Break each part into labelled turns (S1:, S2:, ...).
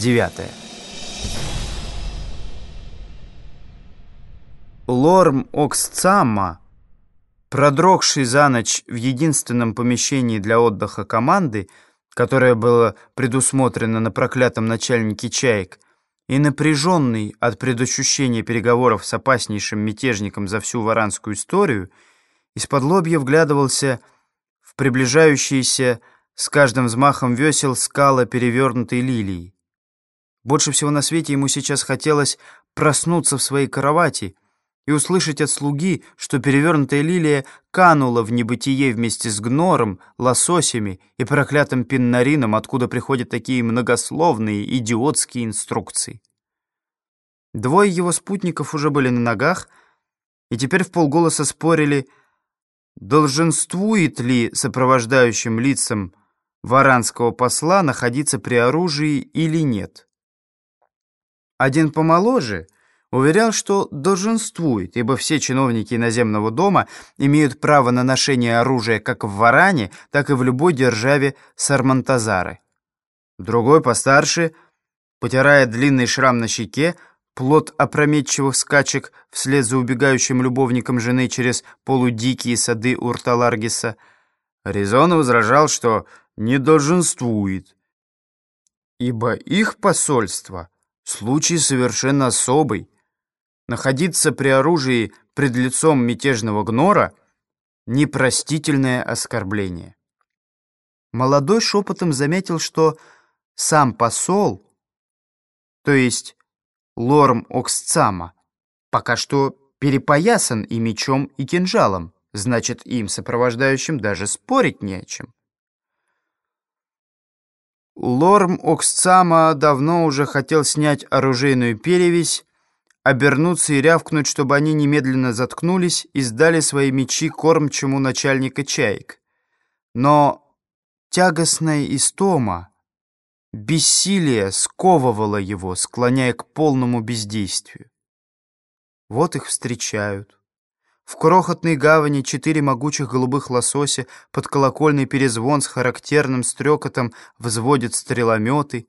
S1: Девятое. Лорм Оксцамма, продрогший за ночь в единственном помещении для отдыха команды, которое было предусмотрено на проклятом начальнике чаек, и напряженный от предощущения переговоров с опаснейшим мятежником за всю варанскую историю, из-под лобья вглядывался в приближающиеся с каждым взмахом весел скала перевернутой лилии. Больше всего на свете ему сейчас хотелось проснуться в своей кровати и услышать от слуги, что перевернутая лилия канула в небытие вместе с гнором, лососями и проклятым пиннарином, откуда приходят такие многословные идиотские инструкции. Двое его спутников уже были на ногах и теперь в полголоса спорили, долженствует ли сопровождающим лицам варанского посла находиться при оружии или нет. Один помоложе уверял, что долженствует, ибо все чиновники иноземного дома имеют право на ношение оружия как в Варане, так и в любой державе Сармантазары. Другой постарше, потирая длинный шрам на щеке, плод опрометчивых скачек вслед за убегающим любовником жены через полудикие сады Урталаргиса, резонно возражал, что не долженствует, ибо их посольство — Случай совершенно особый. Находиться при оружии пред лицом мятежного гнора — непростительное оскорбление. Молодой шепотом заметил, что сам посол, то есть лорм Оксцама, пока что перепоясан и мечом, и кинжалом, значит, им сопровождающим даже спорить не о чем. Лорм Оксцама давно уже хотел снять оружейную перевесь, обернуться и рявкнуть, чтобы они немедленно заткнулись и сдали свои мечи кормчему начальника чаек. Но тягостная истома, бессилие сковывало его, склоняя к полному бездействию. Вот их встречают. В крохотной гавани четыре могучих голубых лосося под колокольный перезвон с характерным стрекотом взводят стрелометы.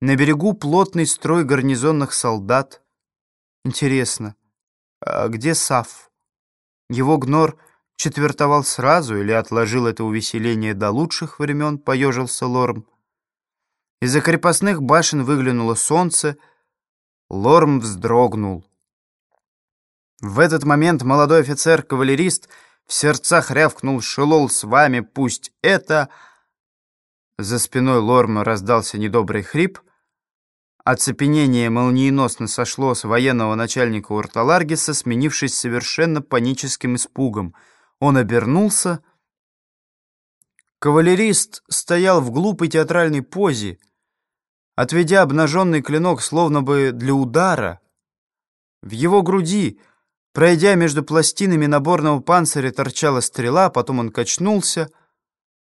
S1: На берегу плотный строй гарнизонных солдат. Интересно, а где Саф? Его гнор четвертовал сразу или отложил это увеселение до лучших времен, поежился Лорм. Из-за крепостных башен выглянуло солнце. Лорм вздрогнул. В этот момент молодой офицер-кавалерист в сердцах рявкнул «Шелол с вами, пусть это...» За спиной Лорма раздался недобрый хрип. Оцепенение молниеносно сошло с военного начальника Урталаргиса, сменившись совершенно паническим испугом. Он обернулся. Кавалерист стоял в глупой театральной позе, отведя обнаженный клинок словно бы для удара. В его груди Пройдя между пластинами наборного панциря торчала стрела, потом он качнулся.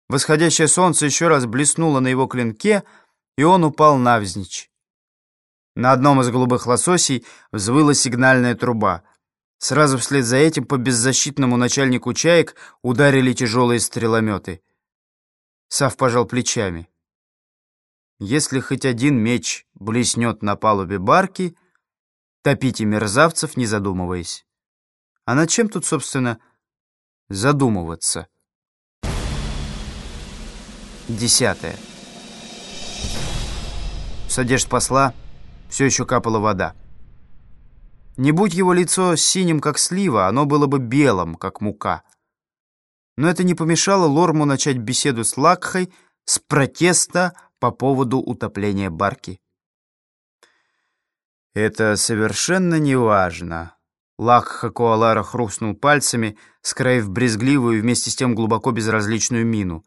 S1: Восходящее солнце еще раз блеснуло на его клинке, и он упал навзничь. На одном из голубых лососей взвыла сигнальная труба. Сразу вслед за этим по беззащитному начальнику чаек ударили тяжелые стрелометы. Сав пожал плечами. Если хоть один меч блеснет на палубе барки, топите мерзавцев, не задумываясь. А над чем тут, собственно, задумываться? Десятое. С одежд посла все еще капала вода. Не будь его лицо синим, как слива, оно было бы белым, как мука. Но это не помешало Лорму начать беседу с Лакхой с протеста по поводу утопления барки. «Это совершенно неважно», Лакха Коалара хрустнул пальцами, скроив брезгливую и вместе с тем глубоко безразличную мину.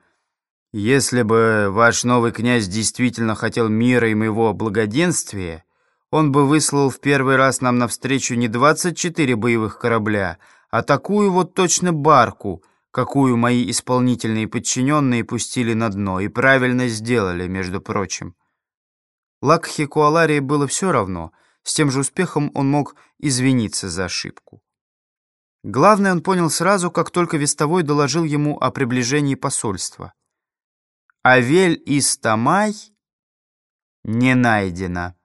S1: «Если бы ваш новый князь действительно хотел мира и моего благоденствия, он бы выслал в первый раз нам навстречу не 24 боевых корабля, а такую вот точно барку, какую мои исполнительные подчиненные пустили на дно, и правильно сделали, между прочим». Лакхе Куаларии было все равно — с тем же успехом он мог извиниться за ошибку. Главное он понял сразу, как только Вестовой доложил ему о приближении посольства. Авель из Тамай не найдено.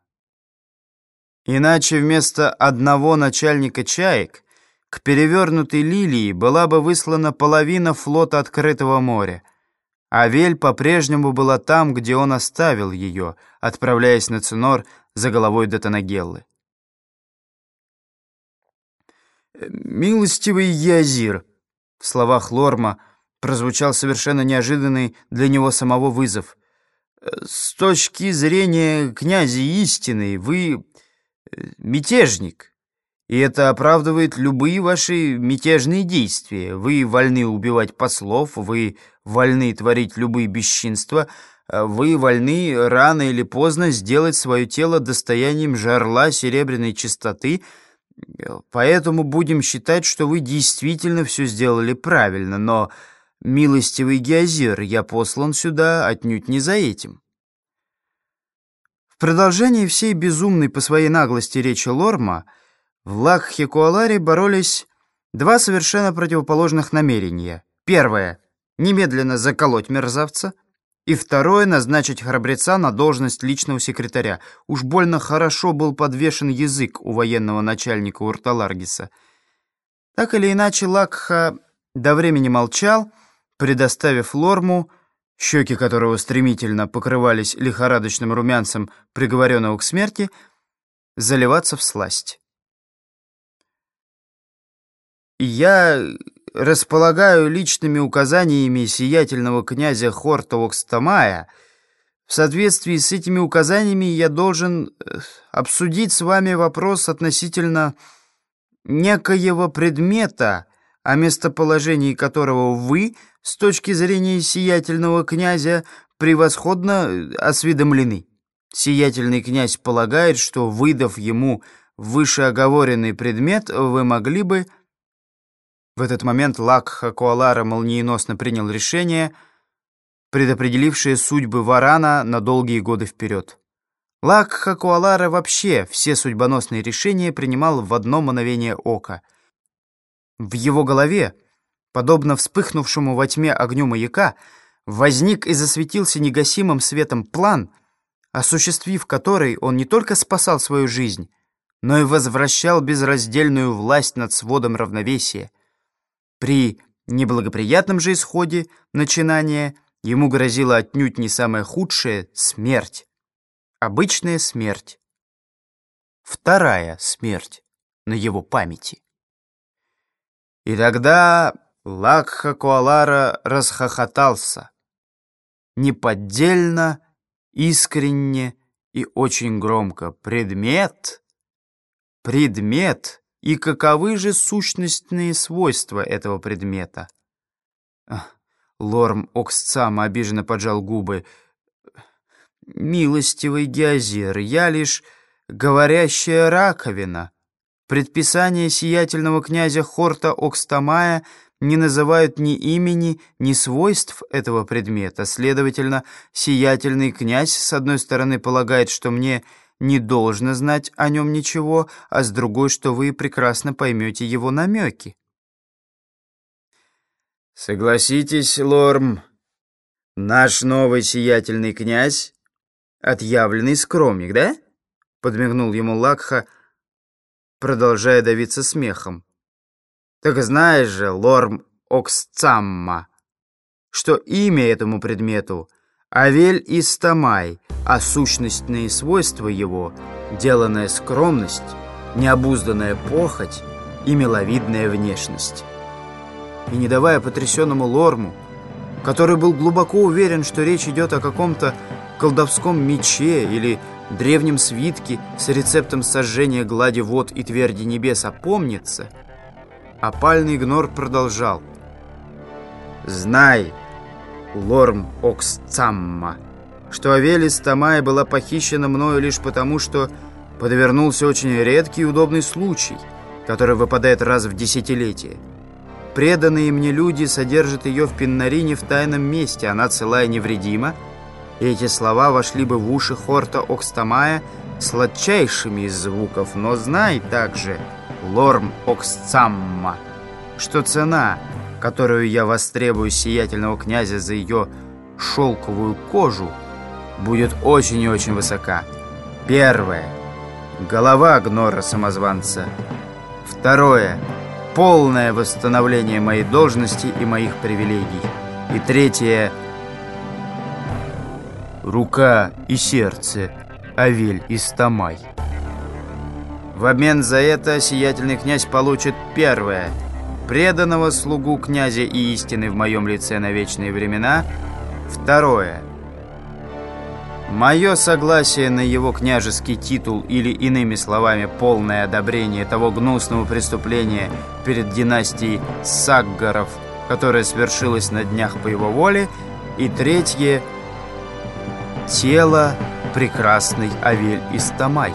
S1: Иначе вместо одного начальника чаек к перевернутой лилии была бы выслана половина флота открытого моря. А Вель по-прежнему была там, где он оставил ее, отправляясь на Цинор за головой Датанагеллы. «Милостивый Язир», — в словах Лорма прозвучал совершенно неожиданный для него самого вызов. «С точки зрения князя истины вы э, мятежник, и это оправдывает любые ваши мятежные действия. Вы вольны убивать послов, вы вольны творить любые бесчинства, вы вольны рано или поздно сделать свое тело достоянием жарла серебряной чистоты — Поэтому будем считать, что вы действительно все сделали правильно, но, милостивый Геозир, я послан сюда отнюдь не за этим. В продолжении всей безумной по своей наглости речи Лорма в Лакхе-Куаларе боролись два совершенно противоположных намерения. Первое — немедленно заколоть мерзавца — и второе — назначить храбреца на должность личного секретаря. Уж больно хорошо был подвешен язык у военного начальника Урталаргиса. Так или иначе, Лакха до времени молчал, предоставив Лорму, щеки которого стремительно покрывались лихорадочным румянцем приговоренного к смерти, заливаться в сласть. «Я располагаю личными указаниями сиятельного князя Хорта Окстамая. В соответствии с этими указаниями я должен э, обсудить с вами вопрос относительно некоего предмета, о местоположении которого вы, с точки зрения сиятельного князя, превосходно э, осведомлены. Сиятельный князь полагает, что, выдав ему вышеоговоренный предмет, вы могли бы в этот момент Лакха Куалара молниеносно принял решение, предопределившее судьбы Варана на долгие годы вперед. Лакха Куалара вообще все судьбоносные решения принимал в одно мгновение ока. В его голове, подобно вспыхнувшему во тьме огню маяка, возник и засветился негасимым светом план, осуществив который он не только спасал свою жизнь, но и возвращал безраздельную власть над сводом равновесия. При неблагоприятном же исходе начинания ему грозила отнюдь не самая худшая смерть. Обычная смерть. Вторая смерть на его памяти. И тогда Лакха Куалара расхохотался. Неподдельно, искренне и очень громко. Предмет, предмет и каковы же сущностные свойства этого предмета? Лорм Оксцам обиженно поджал губы. «Милостивый Геозир, я лишь говорящая раковина. Предписания сиятельного князя Хорта Окстамая не называют ни имени, ни свойств этого предмета. Следовательно, сиятельный князь, с одной стороны, полагает, что мне не должно знать о нем ничего, а с другой, что вы прекрасно поймете его намеки. Согласитесь, Лорм, наш новый сиятельный князь — отъявленный скромник, да? Подмигнул ему Лакха, продолжая давиться смехом. Так знаешь же, Лорм Оксцамма, что имя этому предмету — Авель Истамай — а сущностные свойства его — деланная скромность, необузданная похоть и миловидная внешность. И не давая потрясенному Лорму, который был глубоко уверен, что речь идет о каком-то колдовском мече или древнем свитке с рецептом сожжения глади вод и тверди небес, опомнится, опальный игнор продолжал. «Знай, Лорм Оксцамма!» что Авелис Тамай была похищена мною лишь потому, что подвернулся очень редкий и удобный случай, который выпадает раз в десятилетие. Преданные мне люди содержат ее в Пиннарине в тайном месте, она цела и невредима, и эти слова вошли бы в уши Хорта Окстамая сладчайшими из звуков, но знай также, Лорм Оксцамма, что цена, которую я востребую сиятельного князя за ее шелковую кожу, будет очень и очень высока. Первое. Голова Гнора-самозванца. Второе. Полное восстановление моей должности и моих привилегий. И третье. Рука и сердце. Авель Истамай. В обмен за это сиятельный князь получит первое. Преданного слугу князя и истины в моем лице на вечные времена. Второе. Мое согласие на его княжеский титул или, иными словами, полное одобрение того гнусного преступления перед династией Саггаров, которое свершилось на днях по его воле. И третье – тело прекрасной Авель Истамай.